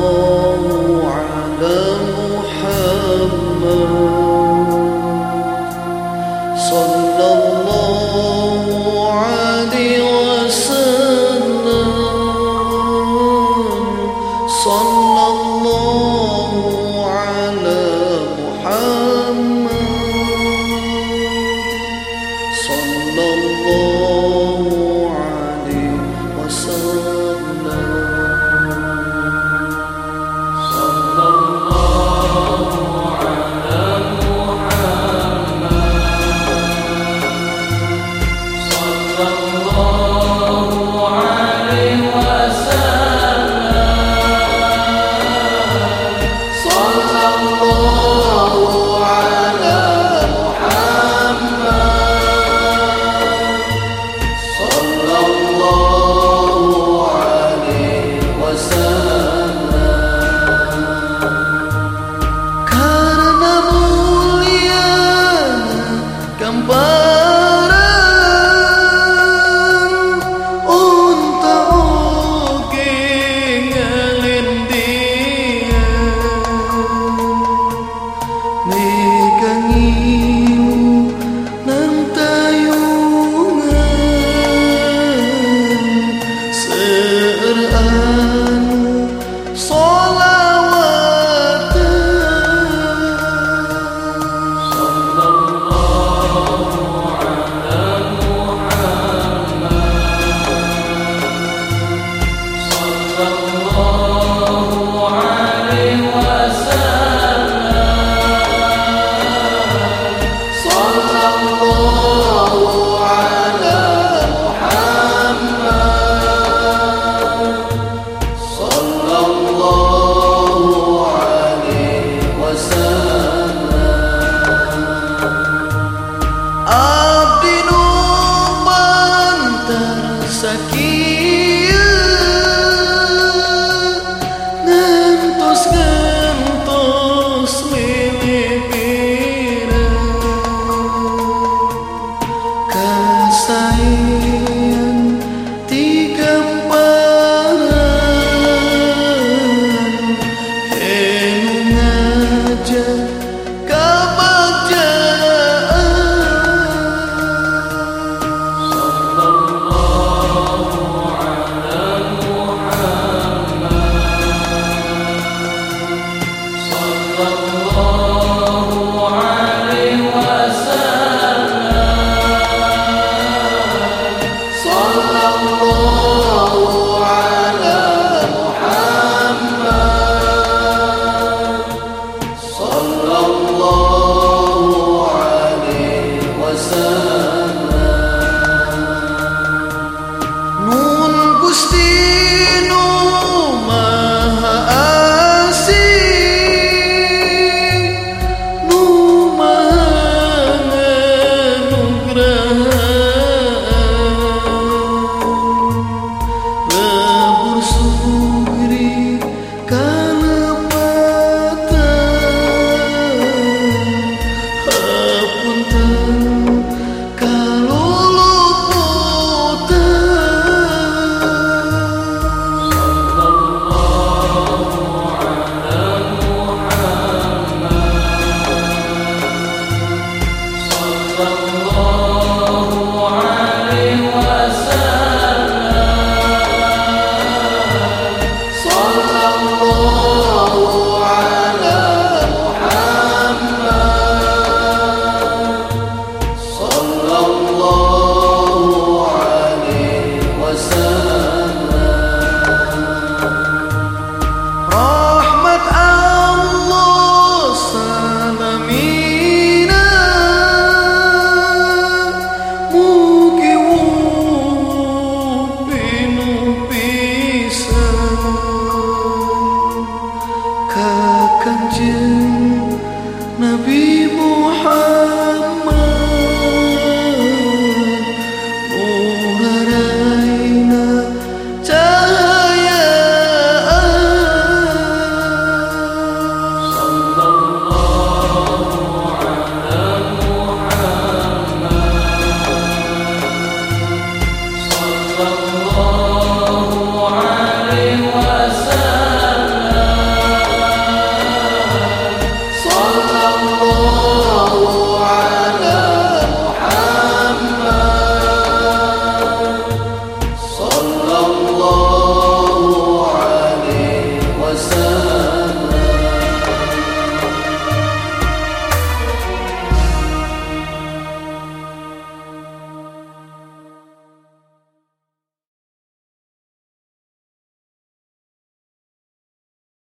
Lebur aqui. love.